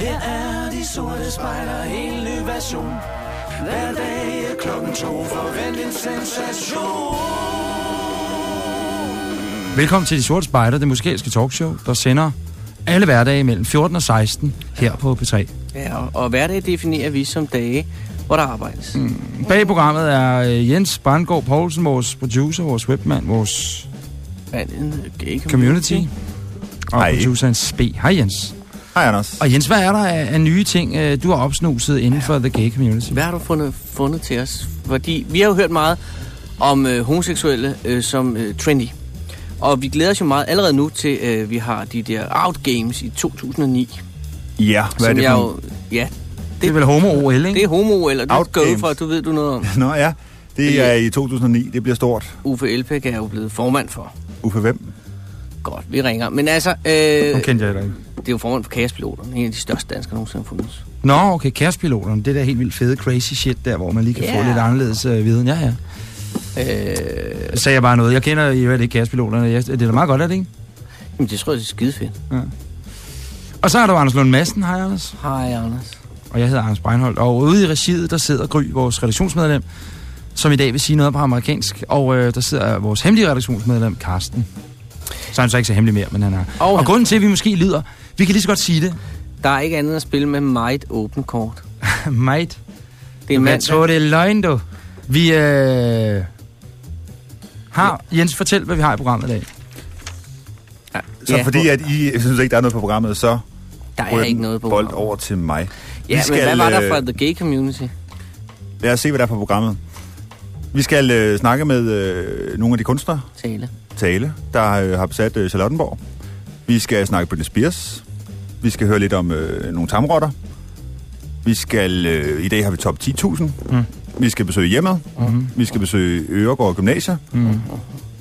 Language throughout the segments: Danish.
Her er de sorte spejler, en ny version. Hver dag er klokken to, forvent en sensation. Velkommen til De Sorte Spejder, det musikalske talkshow, der sender alle hverdage mellem 14 og 16 her på P3. Ja, og, og hverdag definerer vi som dage, hvor der arbejdes. Mm. Bag programmet er øh, Jens Brandgaard Poulsen, vores producer, vores webmand, vores Hvad er det? En gay community og Hej. produceren Sp. Hej Jens. Hej, Anders. Og Jens, hvad er der af, af nye ting, øh, du har opsnuset inden for the gay community? Hvad har du fundet, fundet til os? Fordi vi har jo hørt meget om øh, homoseksuelle øh, som øh, trendy. Og vi glæder os jo meget allerede nu til, øh, vi har de der Out Games i 2009. Ja, hvad er det jeg for jo, Ja, Det er vel homo-OL, ikke? det er homo, eller det er Out go Games. for, du ved du noget om. Nå ja, det er i 2009. Det bliver stort. Uffe Elbæk er jo blevet formand for. Uffe hvem? Godt, vi ringer. Men altså, øh, kendte jeg ikke. det er jo formand for Kaospiloterne. En af de største danskere, nogensinde fundet. Nå, okay, kærespiloterne. Det der helt vildt fede crazy shit der, hvor man lige kan Ja. få lidt anderledes øh, viden. Ja, ja. Øh, sagde jeg bare noget. Jeg kender i øvrigt ikke kærespiloterne. Jeg- Det er da meget godt, er det ikke? jamen, det tror jeg, det er skide fedt. Og så er der Anders Lund Madsen. Hej, Anders. Hej, Anders. Og jeg hedder Anders Breinholt. Og ude i regiet, der sidder Gry, vores redaktionsmedlem, som i dag vil sige noget på amerikansk. Og øh, der sidder vores hemmelige redaktionsmedlem, Karsten. Så er han så ikke så hemmelig mere, men han er. Og Og grunden til, at vi måske lyder, vi kan lige så godt sige det. Der er ikke andet at spille med meget åbent kort. Mate, Det er jeg mandag. tror, det er løgn, du. Vi øh, har... Jens, fortæl, hvad vi har i programmet i dag. Så Ja, fordi at I synes ikke, der er noget på programmet, så Der er ikke noget på bold programmet. over til mig. Ja, Vi men hvad var der øh, fra The Gay Community? Lad os se, hvad der er på programmet. Vi skal øh, snakke med øh, nogle af de kunstnere, Tale. Tale, der øh, har besat øh, Charlottenborg. Vi skal snakke Britney Spears. Vi skal høre lidt om øh, nogle tamrotter. Vi skal, øh, i dag har vi top 10.000. Mm. Vi skal besøge hjemmet. Mm. Vi skal besøge Øregård Gymnasier. Mm.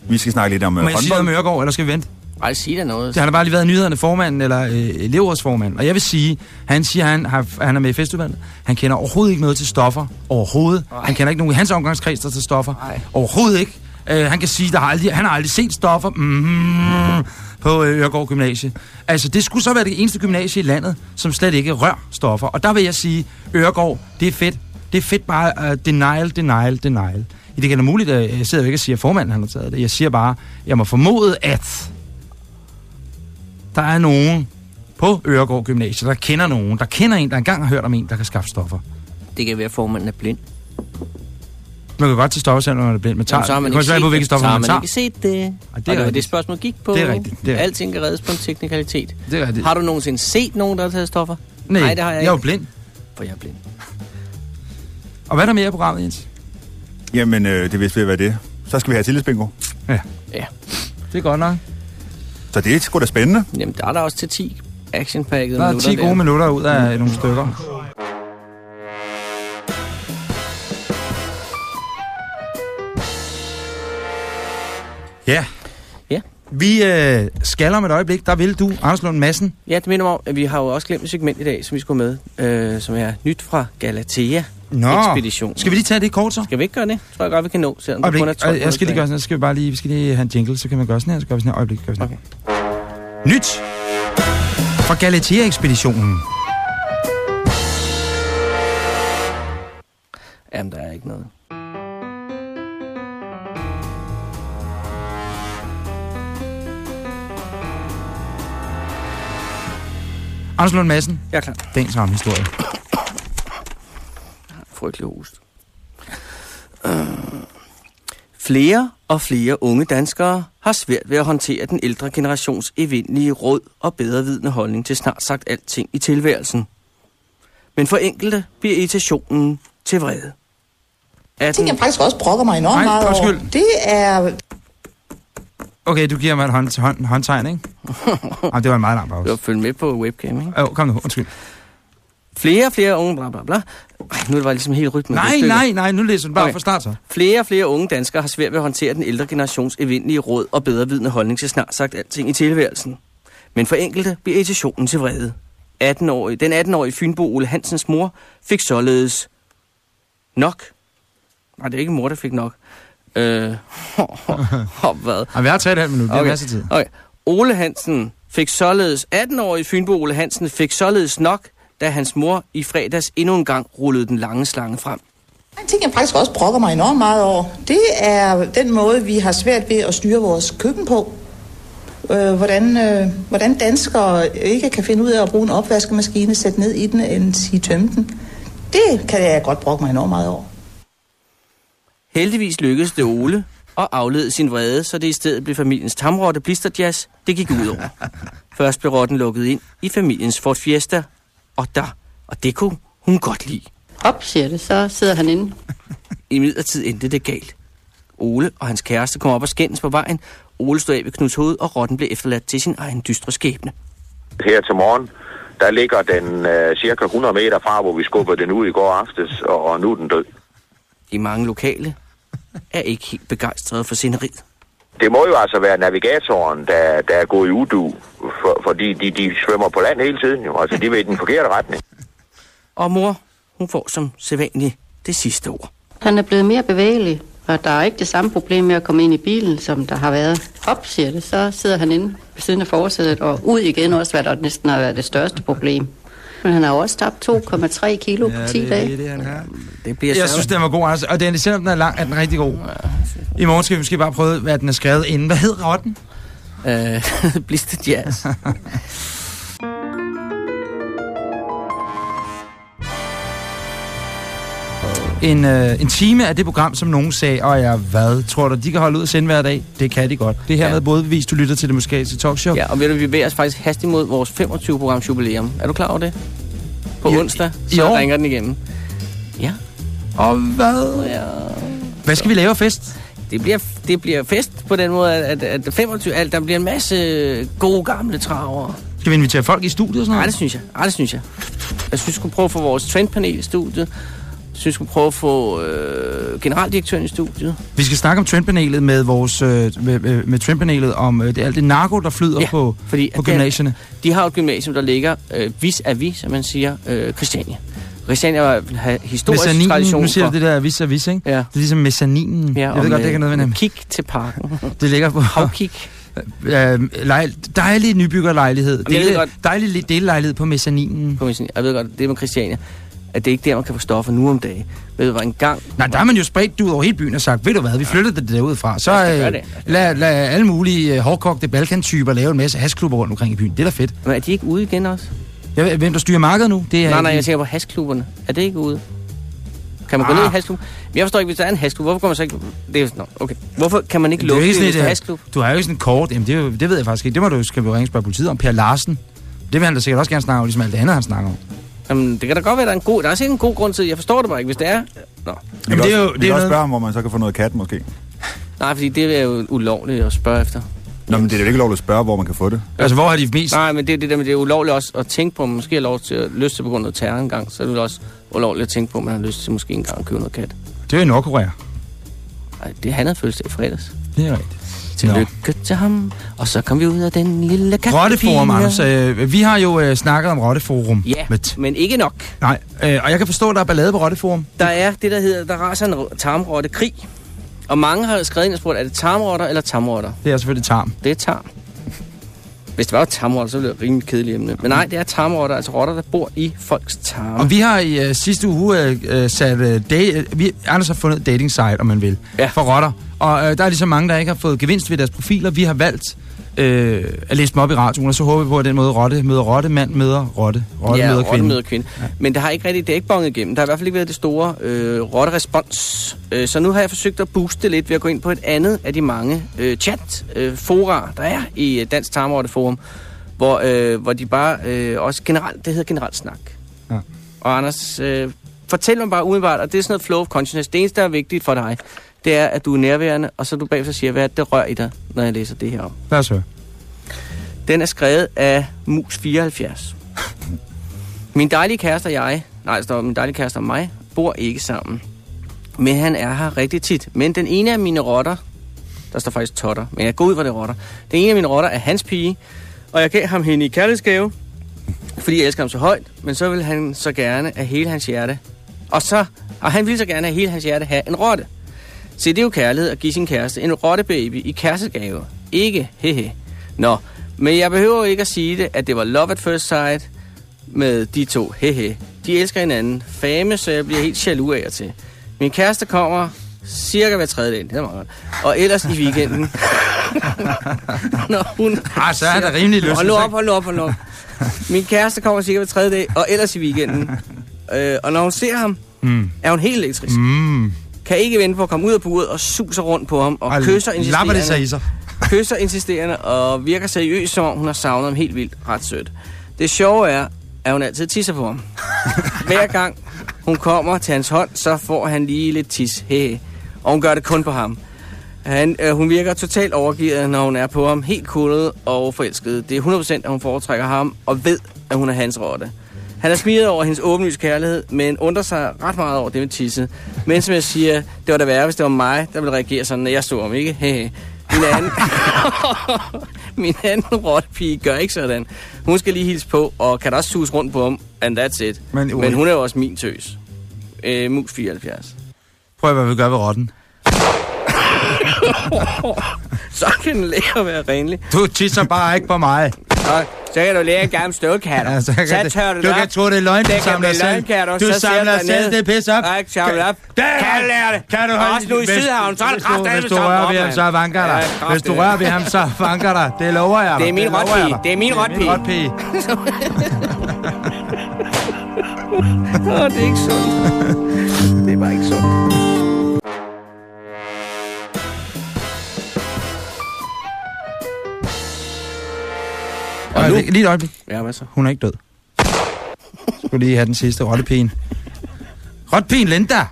Vi skal snakke lidt om øh, Må jeg sige noget om. Øregård, eller skal vi vente? Ej, sig da noget. Han har bare lige været nyhederne formand, eller øh, elevrådsformand. Og jeg vil sige, han siger, han, har, han er med i festivalet. Han kender overhovedet ikke noget til stoffer. Overhovedet. Ej. Han kender ikke nogen i hans omgangskreds, der til stoffer. Ej. Overhovedet ikke. Øh, han kan sige, der har aldrig, han har aldrig set stoffer mm, på øh, Øregård Gymnasie. Altså, det skulle så være det eneste gymnasie i landet, som slet ikke rør stoffer. Og der vil jeg sige, Øregård, det er fedt. Det er fedt bare uh, denial, denial, denial. I det kan muligt, at jeg sidder jo ikke og siger, at formanden han har taget det. Jeg siger bare, jeg må formode, at der er nogen på Øregård Gymnasie, der kender nogen, der kender en, der engang har hørt om en, der kan skaffe stoffer. Det kan være, at formanden er blind. Man kan godt til stoffer, selvom man er blind, men tager, Jamen, så har man det kommer ikke set på, hvilke det. stoffer så har man man tager. ikke set det. det er og det var rigtigt. det spørgsmål gik på. Det er rigtigt, det er rigtigt. Alting kan reddes på en teknikalitet. Det er rigtigt. Har du nogensinde set nogen, der har taget stoffer? Nej, Nej, det har jeg jeg er jo ikke. blind. For jeg er blind. Og hvad er der mere i programmet, Jens? Jamen, øh, det er ved at være det. Så skal vi have tillidsbingo. Ja. Det er godt nok. Så det er sgu da spændende. Jamen, der er der også til 10 actionpackede Der er minutter 10 gode minutter ud af nogle stykker. Ja. Ja. Vi øh, skal om et øjeblik. Der vil du, Anders Lund Madsen. Ja, det minder mig om, at vi har jo også glemt et segment i dag, som vi skulle med, øh, som er nyt fra Galatea Nå. Ekspeditionen. Skal vi lige tage det kort så? Skal vi ikke gøre det? Tror jeg godt, vi kan nå, selvom Øjeblik. kun er 12 Øh, Jeg skal lige gøre sådan her. Så skal vi bare lige, vi skal lige have en jingle, så kan man gøre sådan her. Så gør vi sådan her. Øjeblik, gør vi sådan her. Nyt fra Galatea-ekspeditionen. Jamen, der er ikke noget. Anders Lund Madsen, Jeg er klar. dagens ramme historie. Frygtelig host. Øh. Flere og flere unge danskere har svært ved at håndtere den ældre generations evindelige råd og bedrevidende holdning til snart sagt alting i tilværelsen. Men for enkelte bliver irritationen til vrede. Ting, den, jeg faktisk også brokker mig enormt Nej, meget over. Det er... Okay, du giver mig et hånd, hånd, håndtegn, ikke? Jamen, det var en meget lang du pause. har følge med på webcam, ikke? Åh, oh, kom nu, undskyld. Flere og flere unge, bla bla bla. Ej, nu er det ligesom helt rytmen. Nej, nej, nej, nu læser du bare Okay. fra start så. Flere og flere unge danskere har svært ved at håndtere den ældre generations evindelige råd og bedrevidende holdning til snart sagt alting i tilværelsen. Men for enkelte bliver irritationen til vrede. 18-årige, den 18-årige Fynbo Ole Hansens mor fik således nok. Nej, det er ikke mor, der fik nok. Øh, hop, hvad? Ej, vi har taget et halvt minut, det er Okay. masser af tid. Okay. Ole Hansen fik således, 18-årige Fynbo Ole Hansen fik således nok da hans mor i fredags endnu en gang rullede den lange slange frem. En ting, jeg faktisk også brokker mig enormt meget over, det er den måde, vi har svært ved at styre vores køkken på. Øh, hvordan, øh, hvordan danskere ikke kan finde ud af at bruge en opvaskemaskine, sætte ned i den, end sige tømme den. Det kan jeg godt brokke mig enormt meget over. Heldigvis lykkedes det Ole at aflede sin vrede, så det i stedet blev familiens tamrotte blisterjazz, det gik ud over. Først blev rotten lukket ind i familiens Ford Fiesta, og der, og det kunne hun godt lide. Op, siger det, så sidder han inde. I midlertid endte det galt. Ole og hans kæreste kom op og skændes på vejen. Ole stod af ved Knuds hoved, og rotten blev efterladt til sin egen dystre skæbne. her til morgen, der ligger den øh, cirka 100 meter fra, hvor vi skubbede den ud i går aftes, og, og nu er den død. De mange lokale er ikke helt begejstrede for sceneriet. Det må jo altså være navigatoren, der, der er gået i udu, for, fordi de, de svømmer på land hele tiden jo. Altså, de vil i den forkerte retning. Og mor, hun får som sædvanligt det sidste ord. Han er blevet mere bevægelig, og der er ikke det samme problem med at komme ind i bilen, som der har været. Op, siger det, så sidder han inde ved siden af forsædet, og ud igen også, hvad der næsten har været det største problem. Men han har også tabt 2,3 kilo på 10 dage. det, han har. Det bliver Jeg synes, den var god, Anders. Og den, selvom den er lang, er den rigtig god. I morgen skal vi måske bare prøve, hvad den er skrevet inden. Hvad hed rotten? Øh, blister jazz. En, øh, en time af det program, som nogen sagde, og jeg hvad, tror du, de kan holde ud og sende hver dag? Det kan de godt. Det her Ja. med både bevis, du lytter til det musikalske talkshow. Ja, og ved du, vi bevæger os faktisk hastigt mod vores 25-programs jubilæum. Er du klar over det? På I- onsdag, så år? ringer den igennem. Ja. Og hvad? ja. Hvad skal vi lave fest? Det bliver, det bliver fest på den måde, at, at, at 25, alt, der bliver en masse gode gamle traver. Skal vi invitere folk i studiet og sådan Nej, noget? det synes jeg. Ej, det synes jeg. Jeg synes, vi skulle prøve at få vores trendpanel i studiet. Jeg synes, vi skulle prøve at få øh, generaldirektøren i studiet. Vi skal snakke om trendpanelet med vores øh, med, med, med trendpanelet om øh, det, alt det narko, der flyder Ja, på, fordi på gymnasierne. De har et gymnasium, der ligger øh, vis af vis, som man siger, øh, Christiania. Christiania har historisk Mezzaninen, tradition nu siger for... det der vis af vis, ikke? Ja. Det er ligesom mezzaninen. Ja, jeg ved godt, det kan noget med. Kig til parken. Det ligger på Havkig. øh, dejlig nybyggerlejlighed. Dele, dejlig delelejlighed på mezzaninen. på min- Jeg ved godt, det med Christiania, at det er ikke der, man kan få stoffer nu om dagen. Ved du hvad, en gang... Nej, der har man jo spredt det ud over hele byen og sagt, ved du hvad, vi flytter det derudfra. Så øh, det. lad, lad alle mulige øh, hårdkogte balkantyper lave en masse hasklubber rundt omkring i byen. Det er da fedt. Men er de ikke ude igen også? Jeg hvem der styrer markedet nu? Det er Nej, nej, jeg tænker på hasklubberne. Er det ikke ude? Kan man gå Ah. ned i hasklub? Men Jeg forstår ikke, hvis der er en hasklub, hvorfor går man så ikke... Det er. Nå, okay. Hvorfor kan man ikke Det er lukke det, sådan hvis et, der er øh, hasklub? Du har jo ikke sådan et kort. Jamen, det, er jo, det ved jeg faktisk ikke. Det må du skal ringe spørge politiet om. Per Larsen. Det vil han da sikkert også gerne snakke om, ligesom alt det andet, han snakker om. Jamen, det kan da godt være, der er en god... Der er sikkert en god grund til... Jeg forstår det bare ikke, hvis det er... Nå. Jamen, det er også, jo- vi det er kan også noget- spørge ham, hvor man så kan få noget kat måske. Nej, fordi det er jo ulovligt at spørge efter. Nå, men det er da ikke lov at spørge, hvor man kan få det. Altså, hvor har de mest... Nej, men det er det der med, det er ulovligt også at tænke på, at man måske har lov til at lyst til på grund af terror engang. Så er det også ulovligt at tænke på, at man har lyst til måske engang at købe noget kat. Det er jo i Nordkorea. Nej, det han havde fødselsdag i fredags. Det er rigtigt. Tillykke til ham. Og så kom vi ud af den lille kat. Rotteforum, Anders. Øh, vi har jo øh, snakket om Rotteforum. Ja, Med men ikke nok. Nej, øh, og jeg kan forstå, at der er ballade på Rotteforum. Der er det, der hedder, der raser en tarmrotte krig. Og mange har skrevet ind og spurgt, er det tarmrotter eller tamrotter? Det er selvfølgelig tarm. Det er tarm. Hvis det var tarmrotter, så ville det rimelig kedeligt emne. Men nej, det er tarmrotter, altså rotter, der bor i folks tarme. Og vi har i øh, sidste uge øh, øh, sat... Øh, øh, vi, Anders har fundet et dating site, om man vil, Ja. for rotter. Og øh, der er ligesom mange, der ikke har fået gevinst ved deres profiler. Vi har valgt øh, at læse dem op i radioen, og så håber vi på, at den måde rotte møder rotte, mand møder rotte, rotte ja, møder kvinde. møder kvinde. Ja. Men det har ikke rigtig, det er ikke bonget igennem. Der har i hvert fald ikke været det store øh, rotte-respons. Øh, så nu har jeg forsøgt at booste lidt ved at gå ind på et andet af de mange øh, chat-fora, øh, der er i øh, Dansk Tarmrotte Forum, hvor, øh, hvor de bare øh, også generelt, det hedder generelt snak. Ja. Og Anders, øh, fortæl mig bare umiddelbart, og det er sådan noget flow of consciousness. Det eneste, der er vigtigt for dig, det er, at du er nærværende, og så du bagefter siger, hvad det, rører i dig, når jeg læser det her op. Lad os høre. Den er skrevet af Mus74. Min dejlige kæreste og jeg, nej, står min dejlige kæreste og mig, bor ikke sammen. Men han er her rigtig tit. Men den ene af mine rotter, der står faktisk totter, men jeg går ud fra det er rotter. Den ene af mine rotter er hans pige, og jeg gav ham hende i kærlighedsgave, fordi jeg elsker ham så højt, men så vil han så gerne af hele hans hjerte. Og så, og han vil så gerne af hele hans hjerte have en rotte. Se, det er jo kærlighed at give sin kæreste en rottebaby i kærestegaver. Ikke, hehe. Nå, men jeg behøver ikke at sige det, at det var love at first sight, med de to. Hehe. De elsker hinanden. Fame, så jeg bliver helt jaloux af og til. Min kæreste kommer cirka hver tredje dag. Det er meget godt. Og ellers i weekenden. Når hun... Ah, så er der rimelig lyst. Hold nu op, hold op, hold op. Min kæreste kommer cirka hver tredje dag, og ellers i weekenden. Øh, og når hun ser ham, Mm. er hun helt elektrisk. Mm. Kan ikke vente på at komme ud af buret og suser rundt på ham og Ej, kysser Lapper det sig insisterende, i sig. kysser insisterende og virker seriøs, som om hun har savnet ham helt vildt ret sødt. Det sjove er, at hun altid tisser på ham. Hver gang hun kommer til hans hånd, så får han lige lidt tis. Hehe. Og hun gør det kun på ham. Han, øh, hun virker totalt overgivet, når hun er på ham. Helt kuldet og forelsket. Det er 100% at hun foretrækker ham og ved, at hun er hans rotte. Han er smidt over hendes åbenlys kærlighed, men undrer sig ret meget over det med tisset. Men som jeg siger, det var da værre, hvis det var mig, der ville reagere sådan, når jeg så ham, ikke? Hehe. Min anden, min anden rottepige gør ikke sådan. Hun skal lige hilse på, og kan da også sus rundt på ham, and that's it. Men, Men hun er jo også min tøs. Øh, mus 74. Prøv hvad vi gør ved rotten. Så kan den lære at være renlig. Du tisser bare ikke på mig. Og så kan du lære en gammel støvkatter. Ja, så kan det- tørrer du du det kan tro, det er løgn, du Det samler selv. Du så samler selv det pis op. Nej, samle op. Der! Kan lære det? Kan du holde Også nu i Sydhavn, så er det hvis du- kraftedeme Hvis du rører ved ham, så vanker dig. Hvis du rører ved ham, så vanker dig. Det lover jeg dig. Det er min rotpige. Det er min rotpige. rotpige. Åh, det er ikke sundt. Det er bare ikke sundt. Og Lige et øjeblik. Ja, hvad så? Hun er ikke død. Skulle lige have den sidste rottepigen. Rottepigen Linda!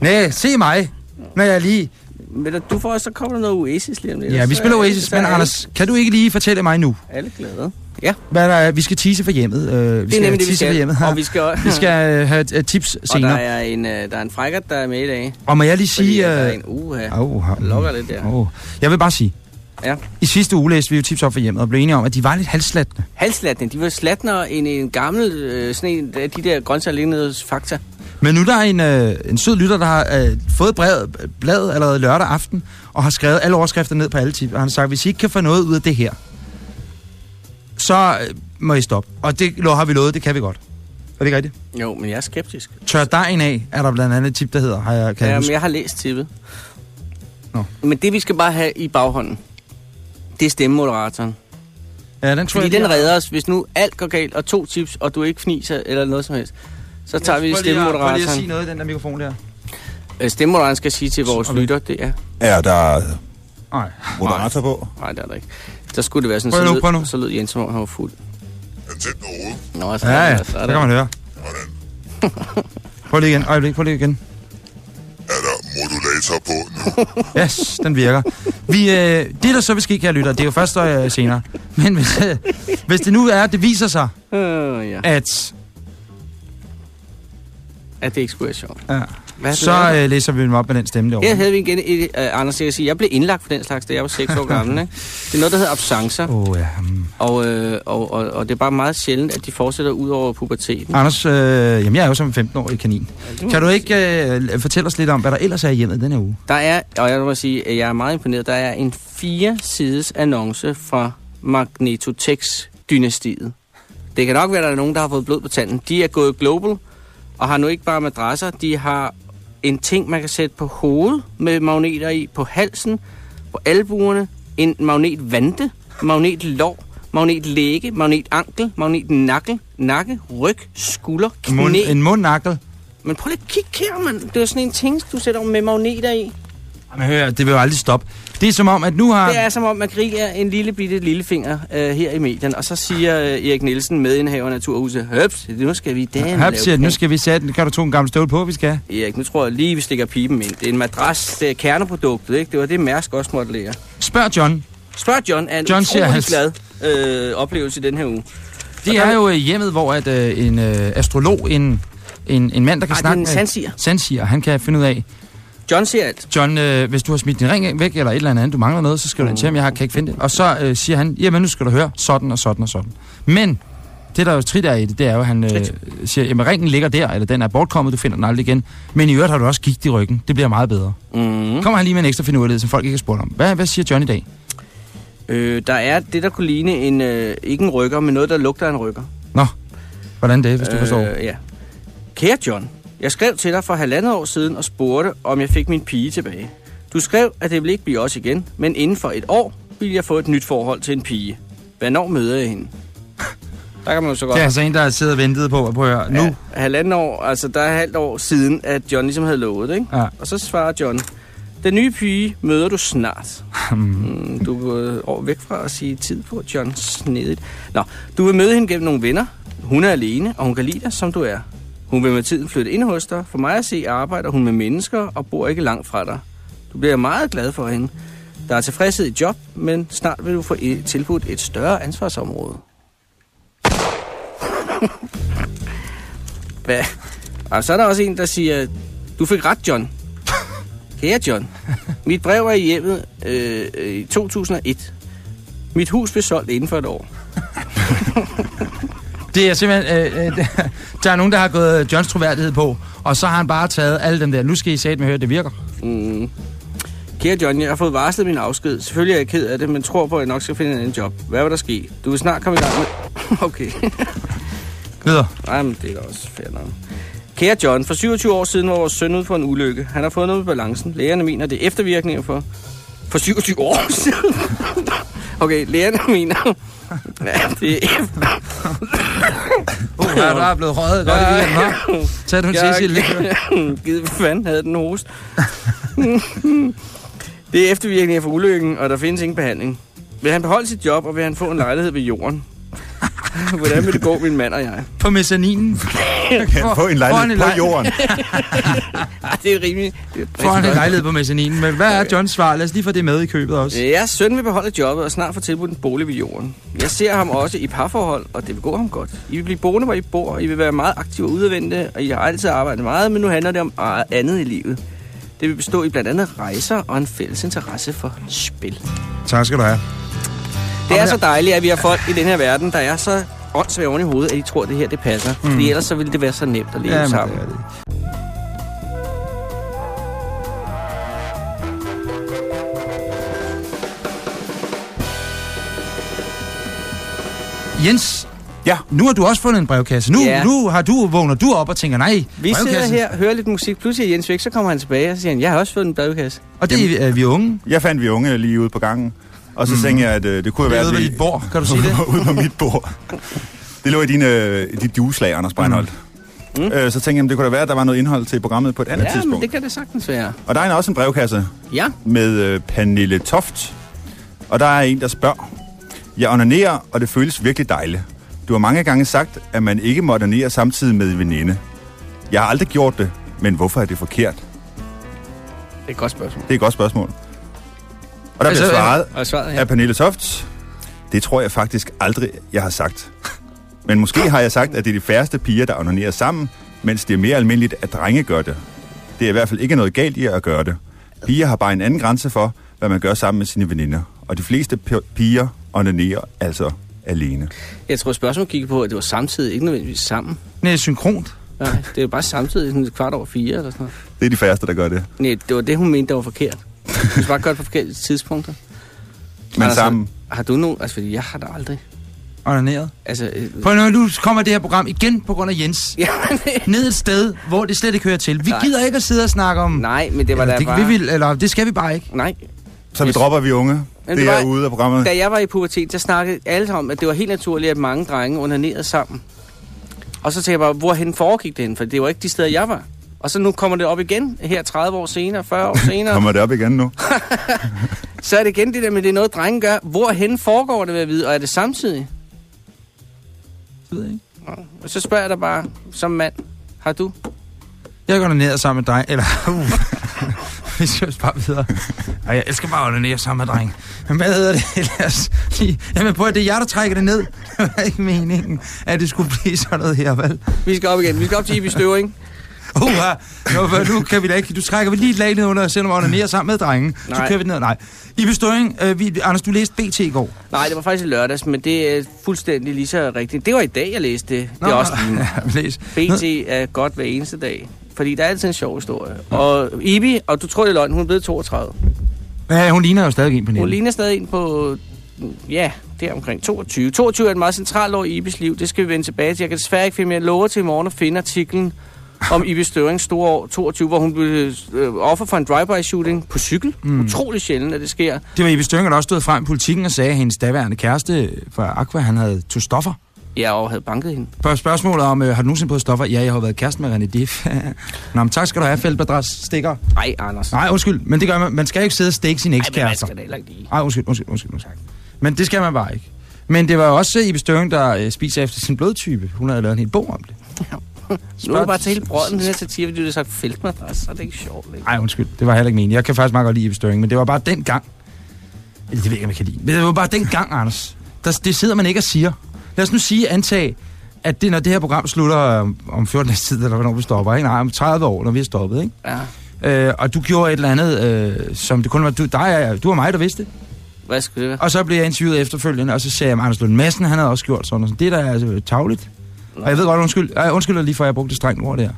Nej, se mig. Når jeg lige... Men du får også, så kommer der noget Oasis lige om lidt. Ja, vi spiller er- Oasis, men Anders, kan du ikke lige fortælle mig nu, Alle glade. Ja, hvad der er? Vi skal tease for hjemmet. Øh, vi det er skal nemlig det, vi tease for skal. hjemmet. Og vi skal, Vi skal øh, have uh, tips og der senere. er en, øh, der er en frækkert, der er med i dag. Og må jeg lige Fordi sige... at der er en her. Au, au, Lokker lidt der. au. Jeg vil bare sige, Ja. i sidste uge læste vi jo tips op for hjemmet og blev enige om, at de var lidt halsslattende. Halslatning, de var slatnere end en gammel, øh, sådan en af de der grøntsager fakta. Men nu der er en, øh, en sød lytter, der har øh, fået brevet, bladet allerede lørdag aften, og har skrevet alle overskrifter ned på alle tips. Og han har sagt, hvis I ikke kan få noget ud af det her, så øh, må I stoppe. Og det lo- har vi lovet, det kan vi godt. Er det ikke rigtigt? Jo, men jeg er skeptisk. Tør dejen af, er der blandt andet et tip, der hedder, har jeg, kan jeg Ja, men huske. jeg har læst tippet. Nå. Men det, vi skal bare have i baghånden, det er stemmemoderatoren. Ja, den tror Fordi jeg, den redder os, hvis nu alt går galt, og to tips, og du ikke fniser eller noget som helst. Så tager vi at- Prøv lige at sige stemmemoderatoren. noget i den der mikrofon der. Øh, Stemmemoderatoren skal sige til vores Okay. lytter, det er... Er der Nej. moderator på? Nej, det er der ikke. Så skulle det være sådan, Prøv så, nu, prøv nu. lød, så lød Jens, som om han var fuld. Nå, så Ja, ja, så er kan man høre. Prøv lige igen. Øjeblik, prøv lige igen. Er der modulator på nu? Yes, den virker. Vi, øh, det, der så vil ske, kære lytter, det er jo først øh, senere. Men hvis, øh, hvis det nu er, det viser sig, Øh, ja. at At det ikke skulle være sjovt. ja, Hvad så øh, læser vi dem op med den stemme Her derovre. havde vi igen, uh, Anders, jeg kan sige, jeg blev indlagt for den slags, da jeg var 6 år gammel. Ikke? Det er noget, der hedder absencer, oh, ja. mm. og, øh, og, og, og det er bare meget sjældent, at de fortsætter ud over puberteten. Anders, øh, jamen jeg er jo som 15-årig kanin. Kan du ikke øh, fortælle os lidt om, hvad der ellers er i hjemmet denne uge? Der er, og jeg må sige, at jeg er meget imponeret, der er en fire sides annonce fra Magnetotex-dynastiet. Det kan nok være, at der er nogen, der har fået blod på tanden. De er gået global, og har nu ikke bare madrasser, de har en ting, man kan sætte på hovedet med magneter i, på halsen, på albuerne, en magnetvante, magnetlår, magnetlæge, magnetankel, magnetnakkel, nakke, ryg, skulder, knæ. Mund, en mundnakkel. Men prøv lige at kigge her, mand. Det er sådan en ting, du sætter med magneter i. Jamen hør, det vil jo aldrig stoppe. Det er som om, at nu har... Det er som om, man griger en lille bitte lillefinger øh, her i medien, og så siger øh, Erik Nielsen, medindhaver af Naturhuset, Høps, nu skal vi den Hop siger, nu skal vi sætte, kan du to en gammel støvle på, vi skal? Erik, nu tror jeg lige, vi stikker pipen ind. Det er en madras, det er kerneproduktet, ikke? Det var det, Mærsk også måtte lære. Spørg John. Spørg John er en John utrolig glad øh, oplevelse i den her uge. Det er jo øh, hjemmet, hvor at, øh, en øh, astrolog, en, en, en mand, der kan Ej, snakke med... sandsiger. Sandsiger. Han kan finde ud af, John siger alt. John, øh, hvis du har smidt din ring væk, eller et eller andet, du mangler noget, så skal du ind til ham, jeg har, kan ikke finde det. Og så øh, siger han, jamen nu skal du høre, sådan og sådan og sådan. Men det, der er jo trit er i det, det er jo, at han øh, siger, jamen ringen ligger der, eller den er bortkommet, du finder den aldrig igen. Men i øvrigt har du også gigt i ryggen, det bliver meget bedre. Mm. Kommer han lige med en ekstra finurlighed, som folk ikke har spurgt om. Hvad, hvad siger John i dag? Øh, der er det, der kunne ligne en, øh, ikke en rykker, men noget, der lugter af en rykker. Nå. Hvordan det, hvis du forstår? Øh, ja. Kære John, jeg skrev til dig for halvandet år siden og spurgte, om jeg fik min pige tilbage. Du skrev, at det ville ikke blive os igen, men inden for et år ville jeg få et nyt forhold til en pige. Hvornår møder jeg hende? Der kan man jo så godt... Det er altså en, der sidder og ventet på at prøve. Nu, Ja, halvanden år, altså der er halvt år siden, at John ligesom havde lovet, ikke? Ja. Og så svarer John, den nye pige møder du snart. Mm, du er gået over væk fra at sige tid på, John. Snedigt. Nå, du vil møde hende gennem nogle venner. Hun er alene, og hun kan lide dig, som du er. Hun vil med tiden flytte ind hos dig. For mig at se arbejder hun med mennesker og bor ikke langt fra dig. Du bliver meget glad for hende. Der er tilfredshed i job, men snart vil du få et- tilbudt et større ansvarsområde. Hvad? Og så er der også en, der siger, du fik ret, John. Kære John, mit brev er i hjemmet øh, i 2001. Mit hus blev solgt inden for et år. det er simpelthen... Øh, øh, der er nogen, der har gået Johns troværdighed på, og så har han bare taget alle dem der. Nu skal I sætte med høre, det virker. Mm. Kære John, jeg har fået varslet min afsked. Selvfølgelig er jeg ked af det, men tror på, at jeg nok skal finde en anden job. Hvad vil der ske? Du vil snart komme i gang med... okay. Videre. Nej, men det er da også fair nok. Kære John, for 27 år siden var vores søn ude for en ulykke. Han har fået noget med balancen. Lægerne mener, det er eftervirkninger for... For 27 år siden? okay, lægerne mener... Ja, det er. Uh, der er blevet røget godt i weekenden, hva'? Tag du en Jeg Cecil lidt. givet fanden havde den host. det er eftervirkninger for ulykken, og der findes ingen behandling. Vil han beholde sit job, og vil han få en lejlighed ved jorden? Hvordan vil det gå, min mand og jeg? På mezzaninen. Kan få en lejlighed på lej- jorden. Ah, det er rimeligt. Det er Foran en lejlighed på mezzaninen. Men hvad er Johns svar? Lad os lige få det med i købet også. Jeres søn vil beholde jobbet og snart få tilbudt en bolig ved jorden. Jeg ser ham også i parforhold, og det vil gå ham godt. I vil blive boende, hvor I bor, og I vil være meget aktive og udadvendte, og I har altid arbejdet meget, men nu handler det om meget andet i livet. Det vil bestå i blandt andet rejser og en fælles interesse for spil. Tak skal du have. Det er så dejligt, at vi har folk i den her verden, der er så åndssvagt oven i hovedet, at de tror, at det her det passer. Mm. Fordi ellers så ville det være så nemt at leve Ja, men sammen. det er det. Jens, Ja. nu har du også fundet en brevkasse. Nu, Ja. nu har du, vågner du op og tænker, nej, Vi sidder brevkasse. her, hører lidt musik, pludselig er Jens væk, så kommer han tilbage og siger, jeg har også fået en brevkasse. Og det er vi er unge. Jeg fandt vi unge lige ude på gangen, og så tænkte jeg, at øh, det kunne Det være... ved vi- dit bord, kan du sige det? ude på mit bord. Det lå i din, øh, dit jueslag, Anders Breinholt. Mm. Øh, så tænkte jeg, at det kunne da være, at der var noget indhold til programmet på et andet Ja, tidspunkt. det kan det sagtens være. Og der er også en brevkasse Ja, med øh, Pernille Toft. Og der er en, der spørger. Jeg onanerer, og det føles virkelig dejligt. Du har mange gange sagt, at man ikke må onanere samtidig med en veninde. Jeg har aldrig gjort det, men hvorfor er det forkert? det er et godt spørgsmål. Det er et godt spørgsmål. Og der Altså, bliver svaret Og svaret her. af Pernille Toft. Det tror jeg faktisk aldrig, jeg har sagt. Men måske har jeg sagt, at det er de færreste piger, der onanerer sammen, mens det er mere almindeligt, at drenge gør det. Det er i hvert fald ikke noget galt i at gøre det. Piger har bare en anden grænse for, hvad man gør sammen med sine veninder. Og de fleste pi- piger onanerer altså alene. Jeg tror, spørgsmålet gik på, at det var samtidig, ikke nødvendigvis sammen. Nej, synkront. Nej, det er jo bare samtidig, sådan et kvart over fire eller sådan noget. Det er de færreste, der gør det. Nej, det var det, hun mente, der var forkert. Hun skal bare gøre det på forkerte tidspunkter. Men altså, sammen. Har du nogen... Altså, fordi jeg har da aldrig... Onaneret. Altså, øh, Prøv nu, nu kommer det her program igen på grund af Jens. ja, Ned et sted, hvor det slet ikke hører til. Vi Nej. gider ikke at sidde og snakke om... nej, men det var eller, da det, bare... vi vil, eller det skal vi bare ikke. Nej, Så vi Yes. dropper vi unge. Men det, det er var- ude af programmet. Da jeg var i pubertet, der snakkede alle om, at det var helt naturligt, at mange drenge onanerede sammen. Og så tænkte jeg bare, hvorhen foregik det hen? For det var ikke de steder, jeg var. Og så nu kommer det op igen, her 30 år senere, 40 år senere. Kommer det op igen nu? så er det igen det der med, det er noget, drenge gør. Hvorhen foregår det, ved at vide? Og er det samtidig? Jeg ved ikke. Og så spørger jeg dig bare, som mand, har du? Jeg går ned sammen med dig, eller... Uh, vi skal bare videre. Ej, jeg elsker bare at onanere sammen med dreng. Men hvad hedder det? Lige... Jamen prøv at det er jer, der trækker det ned. Det var ikke meningen, at det skulle blive sådan noget her, vel? Vi skal op igen. Vi skal op til Ibi Støvring. Uh, nu, nu kan vi da ikke... Du trækker vi lige et lag ned under, selvom vi onanerer sammen med drengen. Så Nej. kører vi ned. Nej. I bestøring, øh, vi, Anders, du læste BT i går. Nej, det var faktisk i lørdags, men det er fuldstændig lige så rigtigt. Det var i dag, jeg læste det. Det er også læs. BT er godt hver eneste dag. Fordi der er altid en sjov historie. Og Ibi, og du tror det er løgn, hun er blevet 32. Ja, hun ligner jo stadig en på Hun ligner stadig en på... Ja, det er omkring 22. 22 er et meget centralt år i Ibis liv. Det skal vi vende tilbage til. Jeg kan desværre ikke finde mere. Jeg lover til i morgen at finde artiklen om Ibis Størings store år 22, hvor hun blev øh, offer for en drive-by-shooting på cykel. Mm. Utrolig sjældent, at det sker. Det var Ibe Stønger, der også stod frem i politikken og sagde, at hendes daværende kæreste fra Aqua, han havde to stoffer. Jeg og havde banket hende. På spørgsmålet om, øh, har du nogensinde prøvet stoffer? Ja, jeg har været kæreste med René Diff. Nå, men tak skal du have, feltbadras stikker. Nej, Anders. Nej, undskyld, men det gør man. Man skal jo ikke sidde og stikke sin man ekskærester. skal ikke lide. Nej, undskyld, undskyld, undskyld, undskyld. Men det skal man bare ikke. Men det var også Ibe Støring, der øh, spiser efter sin blodtype. Hun havde lavet en hel bog om det. Nu er det bare til hele brøden, den her satire, fordi du har sagt feltmadras, så er det ikke sjovt. Nej, undskyld, det var heller ikke meningen. Jeg kan faktisk meget godt lide Ibe Støring, men det var bare den gang. Eller det ved jeg ikke, om jeg kan lide. Men det var bare den gang, Anders. Der, det sidder man ikke og siger. Lad os nu sige, antage, at det, når det her program slutter om, om 14 dages tid, eller hvornår vi stopper, ikke? Nej, om 30 år, når vi er stoppet, ikke? Ja. Øh, og du gjorde et eller andet, øh, som det kun var du, dig, du og mig, der vidste. Hvad skal det være? Og så blev jeg interviewet efterfølgende, og så sagde jeg, at Anders Lund Madsen, han havde også gjort sådan og sådan. Det der er altså tavligt. Og jeg ved godt, undskyld, jeg undskylder lige for, at jeg brugte det strengt ord der.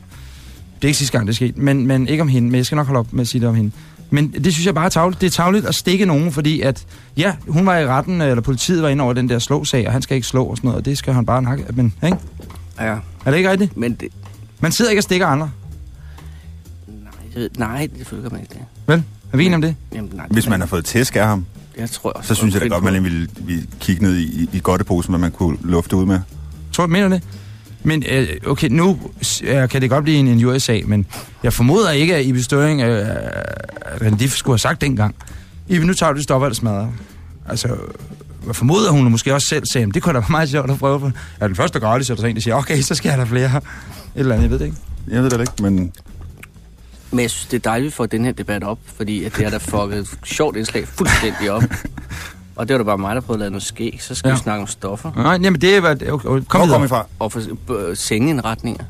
Det er ikke sidste gang, det skete, men, men ikke om hende. Men jeg skal nok holde op med at sige det om hende. Men det synes jeg bare er tavligt. Det er tavligt at stikke nogen, fordi at, ja, hun var i retten, eller politiet var inde over den der slå-sag, og han skal ikke slå og sådan noget, og det skal han bare nakke. Men, ikke? Ja. Er det ikke rigtigt? Men det... Man sidder ikke og stikker andre. Nej, jeg ved, nej, det følger man ikke det. Vel? Er vi enige om det? Jamen, nej, Hvis man har fået tæsk af ham, Jeg tror også, så synes jeg da godt, man ville, ville kigge ned i, i godteposen, hvad man kunne lufte ud med. Tror du, mener det? Men øh, okay, nu øh, kan det godt blive en, en USA, men jeg formoder ikke, at Ibe Støring, øh, at René Diff skulle have sagt dengang. Ibe, nu tager du de stopper, der smadrer. Altså, jeg formoder hun måske også selv sagde, "Men det kunne da være meget sjovt at prøve på. Ja, den første gratis, så er der så en, der siger, okay, så skal jeg der flere. Et eller andet, jeg ved det ikke. Jeg ved det ikke, men Men jeg synes, det er dejligt, at vi får den her debat op, fordi at det har da fucket et sjovt indslag fuldstændig op. Og det var da bare mig, der prøvede at lave noget skæg. Så skal Ja. vi snakke om stoffer Nej, jamen det var... Okay, kom hvor kom. I fra? og for, øh, sengeindretninger.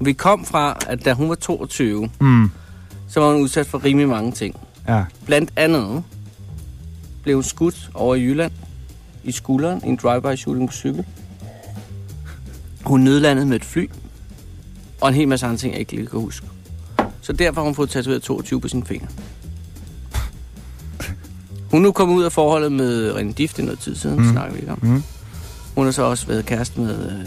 Vi kom fra, at da hun var 22, Mm, så var hun udsat for rimelig mange ting. ja. Blandt andet blev hun skudt over i Jylland i skulderen i en drive-by-shooting på cykel. Hun nødlandede med et fly, og en hel masse andre ting, jeg ikke lige kan huske. Så derfor har hun fået tatoveret 22 på sine fingre. Hun er nu kommet ud af forholdet med René Diff, det er noget tid siden, mm. snakker vi ikke om. Mm. Hun har så også været kæreste med øh,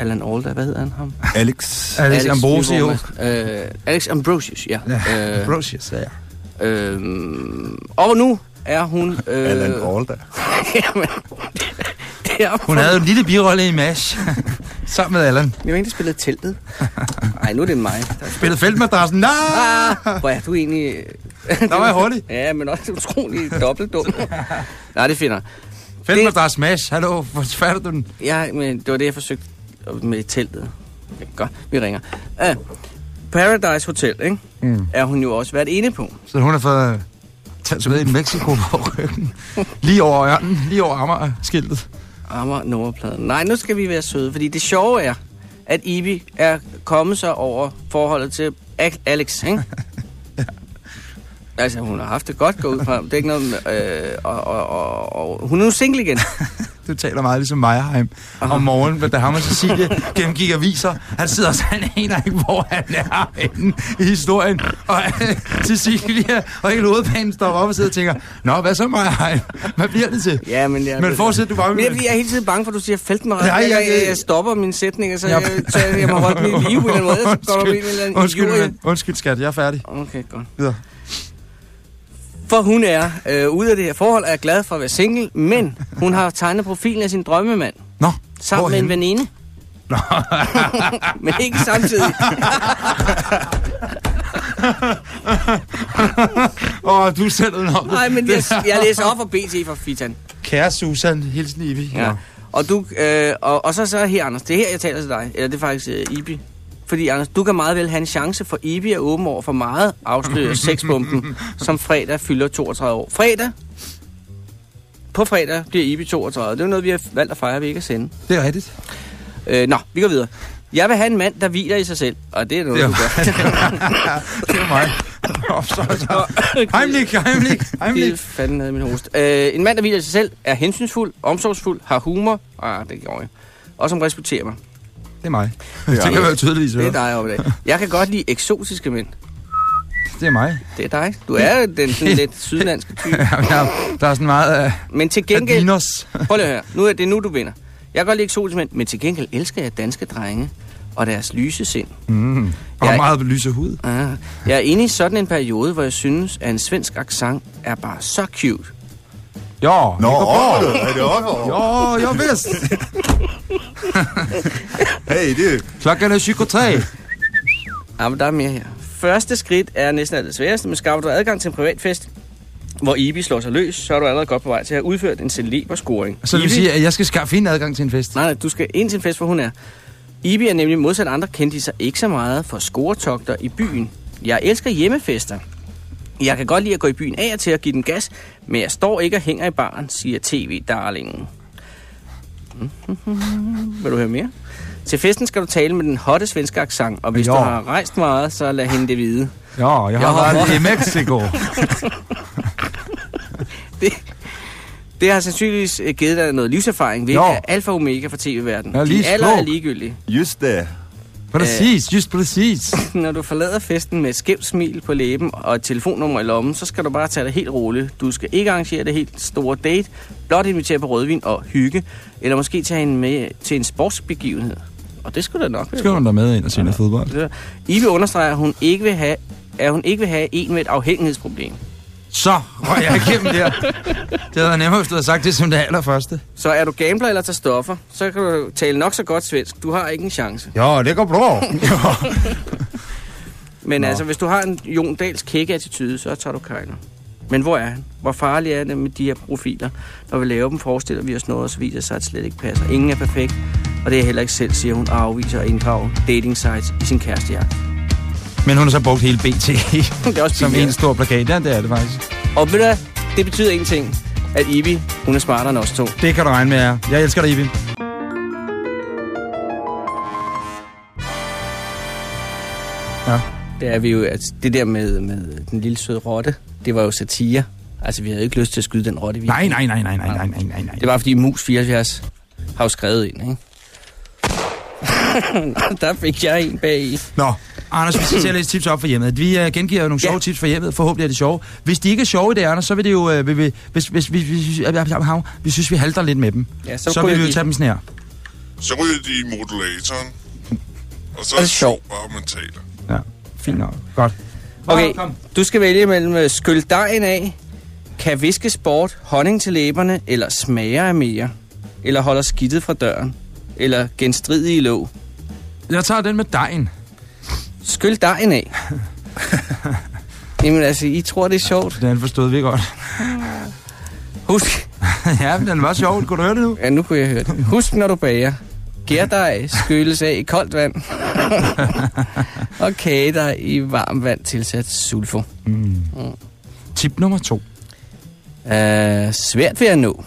Alan Alda, hvad hedder han ham? Alex. Alex. Nyborg Madsen. Øh, Alex Ambrosius, ja. Ja, Øh, Brocious, ja. Øhm, og nu er hun... Øh, Allan Alda. jamen, det er Hun havde jo en lille birolle i MASH. Sammen med Allan. Jeg var egentlig spillet teltet. Nej, nu er det mig. Der Spillet feltmadrassen. Nej! ah, hvor er du egentlig... Der var jeg hurtig. Ja, men også utrolig dobbelt dum. Nej, det finder. Feltmadras smash. Hallo, hvor fatter du den? Ja, men det var det, jeg forsøgte med teltet. Godt, vi ringer. Uh, Paradise Hotel, ikke? Mm. Er hun jo også været inde på. Så hun har fået tatoveret i Mexico på ryggen. Lige over ørnen, lige over Amager-skiltet. Amager nummerpladen. Nej, nu skal vi være søde, fordi det sjove er, at Ibi er kommet sig over forholdet til Al- Alex, ikke? Altså, hun har haft det godt gået ud fra. Det er ikke noget... Øh, og, og, og, og, hun er nu single igen. Du taler meget ligesom Meyerheim om morgenen, da ham og Cecilie gennemgik aviser, han sidder og han aner ikke, hvor han er henne i historien. Og øh, Cecilie og hele hovedbanen står op og sidder og tænker, Nå, hvad så Meyerheim? Hvad bliver det til? Ja, men jeg... Men fortsæt du bare Men jeg, jeg er hele tiden bange for, at du siger Feltmarat. Nej, jeg, jeg- jeg, stopper mine sætninger, så jeg, jeg, jeg må holde dem i live på en måde. Undskyld, men, undskyld skat, jeg er færdig. Okay, godt. Videre. For hun er øh, ude af det her forhold, er glad for at være single, men hun har tegnet profilen af sin drømmemand. Nå, Sammen med en veninde. Men ikke samtidig. Åh, oh, du selv det. Nej, men jeg, jeg læser op for BT for Fitan. Kære Susan, hilsen Ibi. Ja. Og, du, øh, og, og så så her, Anders, det er her, jeg taler til dig. Eller det er faktisk øh, Ibi. Fordi, Anders, du kan meget vel have en chance, for Ibi er åben over for meget afslører sexbomben, som fredag fylder 32 år. Fredag? På fredag bliver Ibi 32. Det er jo noget, vi har valgt at fejre, vi ikke at sende. Det er rigtigt. Øh, nå, vi går videre. Jeg vil have en mand, der hviler i sig selv. Og det er noget, Det du var- gør. det var mig. Oh, så, så. Heimlich, Heimlich, Heimlich. fanden ned i min host. Øh, en mand, der hviler i sig selv, er hensynsfuld, omsorgsfuld, har humor. Ah, det gjorde jeg. Og som respekterer mig. Det er mig. Det kan være tydeligvis Det er dig oppe i dag. Jeg kan godt lide eksotiske mænd. det er mig. Det er dig. Du er den sådan lidt sydlandske type. Ja, der, der er sådan meget uh, Men til gengæld... Adinos. Prøv lige at høre. Nu er det nu, du vinder. Jeg kan godt lide eksotisk mænd, men til gengæld elsker jeg danske drenge og deres lyse sind. Mm. Og Jeg- meget lyse hud. Ah, jeg er inde i sådan en periode, hvor jeg synes, at en svensk accent er bare så cute. Ja, Nå, det åh, er det også? Ja, jag visst. Hey, det Klockan är 23. Ja, Ah, men der er mere her. Første skridt er næsten alt det sværeste, men skaffer du adgang til en privatfest, hvor Ibi slår sig løs, så er du allerede godt på vej til at have udført en celeber-scoring. Så det vil sige, at jeg skal skaffe en adgang til en fest. Nej, nej, du skal ind til en fest, hvor hun er. Ibi er nemlig modsat andre kendte sig ikke så meget for scoretogter i byen. Jeg elsker hjemmefester. Jeg kan godt lide at gå i byen af og til at give den gas, men jeg står ikke og hænger i baren, siger tv-darlingen. Vil du høre mere? Til festen skal du tale med den hotte svenske accent, og hvis Ja. du har rejst meget, så lad hende det vide. Ja, jag Ja. har varit i Mexico. Det, det har sandsynligvis øh, givet dig noget livserfaring, hvilket er alfa og omega for tv-verdenen. Ja, Din alder er klog. ligegyldig. just det. Precis, just precis. Når du forlader festen med skævt smil på læben og et telefonnummer i lommen, så skal du bare tage det helt roligt. Du skal ikke arrangere det helt store date, blot invitere på rødvin og hygge, eller måske tage hende med til en sportsbegivenhed. Og det skulle da nok være. Skal hun da med ind og se noget fodbold? Ibe understreger, at hun ikke vil have, at hun ikke vil have en med et afhængighedsproblem. Så røg jeg igennem der. Det havde været nemmere, hvis du havde sagt det som det allerførste. Så er du gambler eller tager stoffer, så kan du tale nok så godt svensk. Du har ikke en chance. Ja, det går bra. Men Nå. altså, hvis du har en Jon Dahls kække-attitude, så tager du Kejler. Men hvor er han? Hvor farlig er det med de her profiler? Når vi laver dem, forestiller vi os noget, så viser sig, at det slet ikke passer. Ingen er perfekt, og det er heller ikke selv, siger hun, og afviser at inddrage dating sites i sin kærestejagt. Men hun har så brugt hele BT Det er også som en stor plakat. Ja, det er det faktisk. Og ved du det betyder en ting, at Ibi, hun er smartere end os to. Det kan du regne med, ja. Jeg elsker dig, Ibi. Ja. Det er vi jo, at det der med, med den lille søde rotte, det var jo satire. Altså, vi havde ikke lyst til at skyde den rotte. i Nej, nej, nej, nej, nej, nej, nej, nej. Det var fordi Mus 74 har jo skrevet ind, ikke? Der fik jeg en bag i. Nå, Anders, vi skal til at læse tips op for hjemmet. Vi uh, gengiver jo nogle sjove Ja. tips for hjemmet. Forhåbentlig er det sjove. Hvis de ikke er sjove i det, Anders, så vil det jo... Uh, vil vi, hvis, hvis, hvis, hvis, hvis, vi synes, vi halter lidt med dem, Ja, så, så vil vi jo tage dem sådan her. Så ryger de i modulatoren. Og så Og det er sjovt. bare, man taler. Ja, fint nok. Godt. Okay, kom. du skal vælge mellem øh, skyld dejen af, kan viske sport, honning til læberne, eller smager af mere, eller holder skidtet fra døren, eller genstridige låg. Jeg tager den med dejen. Skyld dejen af. Jamen altså, I tror, det er sjovt. Den forstod vi godt. Husk, ja, men den var sjov. Kunne du høre det nu? ja, nu kunne jeg høre det. Husk, når du bager. Gærdej skylles af i koldt vand. og kagedej i varmt vand tilsat sulfo. Tip nummer to. Uh, svært ved at nå.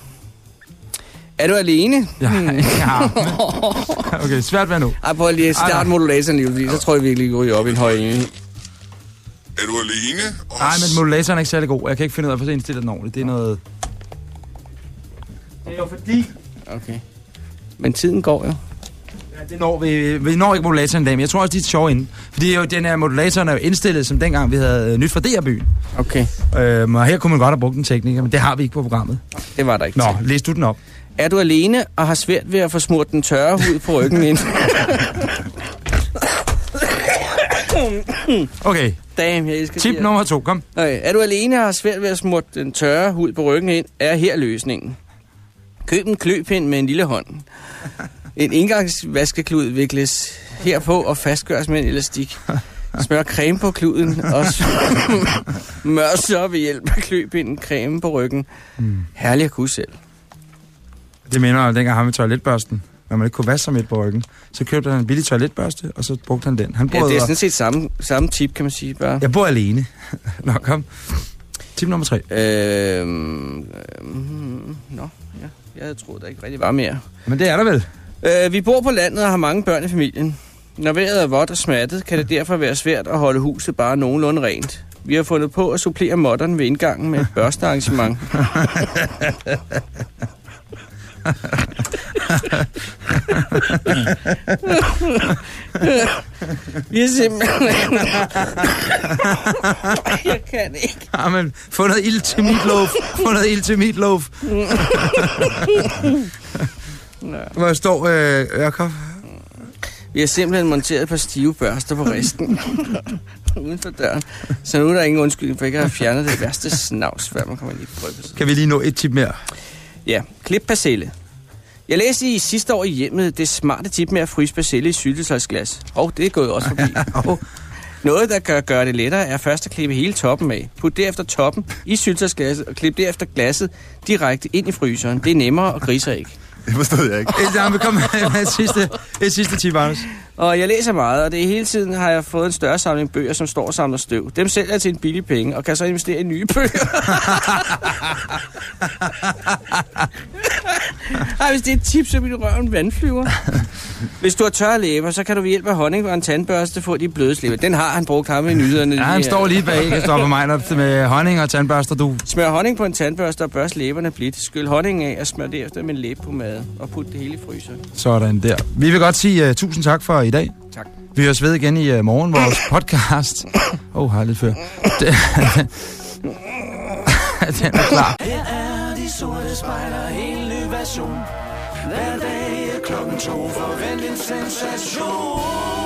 Er du alene? Ja, ja. men- Okay, svært ved nu. Ej, prøv lige at starte modulatoren lige, fordi så tror jeg virkelig, vi går op i en høj enhed. Er du alene? Nej, men modulatoren er ikke særlig god. Jeg kan ikke finde ud af at få indstillet den ordentligt. Det er noget... Det er jo fordi... Okay. Men tiden går jo. Ja, det når vi, vi når ikke modulatoren i dag, men jeg tror også, de er sjove inde. Fordi jo, den her modulatoren er jo indstillet, som dengang vi havde øh, nyt fra DR-byen. Okay, Øhm, og her kunne man godt have brugt en tekniker, men det har vi ikke på programmet. det var der ikke Nå, læs du den op. Er du alene og har svært ved at få smurt den tørre hud på ryggen ind? Okay, Damn, jeg elsker tip nummer to, kom. Okay. Er du alene og har svært ved at smurte den tørre hud på ryggen ind, er her løsningen. Køb en kløpind med en lille hånd. En indgangsvaskeklud vikles herpå og fastgøres med en elastik. Smør creme på kluden og smør så ved hjælp af kløpinden creme på ryggen. Mm. Herlig at kunne selv. Det minder om dengang han med toiletbørsten. Når man ikke kunne vaske sig midt på ryggen. Så købte han en billig toiletbørste, og så brugte han den. Han Ja, brød, det er sådan set samme, samme tip, kan man sige. Bare. Jeg bor alene. Nå, kom. Tip nummer tre. Øhm, øhm, nå, ja. Jeg troet, der ikke rigtig var mere. Men det er der vel. Øh, vi bor på landet og har mange børn i familien. Når vejret er vådt og smattet, kan det derfor være svært at holde huset bare nogenlunde rent. Vi har fundet på at supplere modderen ved indgangen med et børstearrangement. Vi er simpelthen... Jeg kan ikke. Jamen, få noget ild til meatloaf. Få noget ild til meatloaf. Hvor står øh, Ørkop? Vi har simpelthen monteret et par stive børster på resten uden for døren. Så nu er der ingen undskyldning for ikke at have fjernet det værste snavs, før man kommer ind i bryggelsen. Kan vi lige nå et tip mere? Ja, klip persille. Jeg læste i sidste år i hjemmet det smarte tip med at fryse persille i syltetøjsglas. Og det er gået også forbi. Oh, Noget, der kan gøre det lettere, er først at klippe hele toppen af. Put derefter toppen i syltetøjsglasset og klip derefter glasset direkte ind i fryseren. Det er nemmere og griser ikke. Det forstod jeg ikke. et, jamen, kom med et, sidste, et sidste tip, Anders. Og jeg læser meget, og det hele tiden har jeg fået en større samling bøger, som står og samler støv. Dem sælger jeg til en billig penge, og kan så investere i nye bøger. Ej, hvis det er et tip, så vil du røre en vandflyver. Hvis du har tørre læber, så kan du ved hjælp af honning og en tandbørste få de bløde slæber. Den har han brugt ham i nyhederne. Ja, han står lige bag Kristoffer Meinert med honning og tandbørster, du. Smør honning på en tandbørste og børst læberne blidt. Skyld honning af og smør det efter med en læbepomade. Og put det hele i fryseren. Sådan der. Vi vil godt sige uh, tusind tak for i dag. Tak. Vi høres ved igen i uh, morgen, vores podcast. Åh, oh, har jeg lidt før. Den, den er klar. Her er de sorte spejler, en ny version. Hver dag er klokken to, forvent en sensation.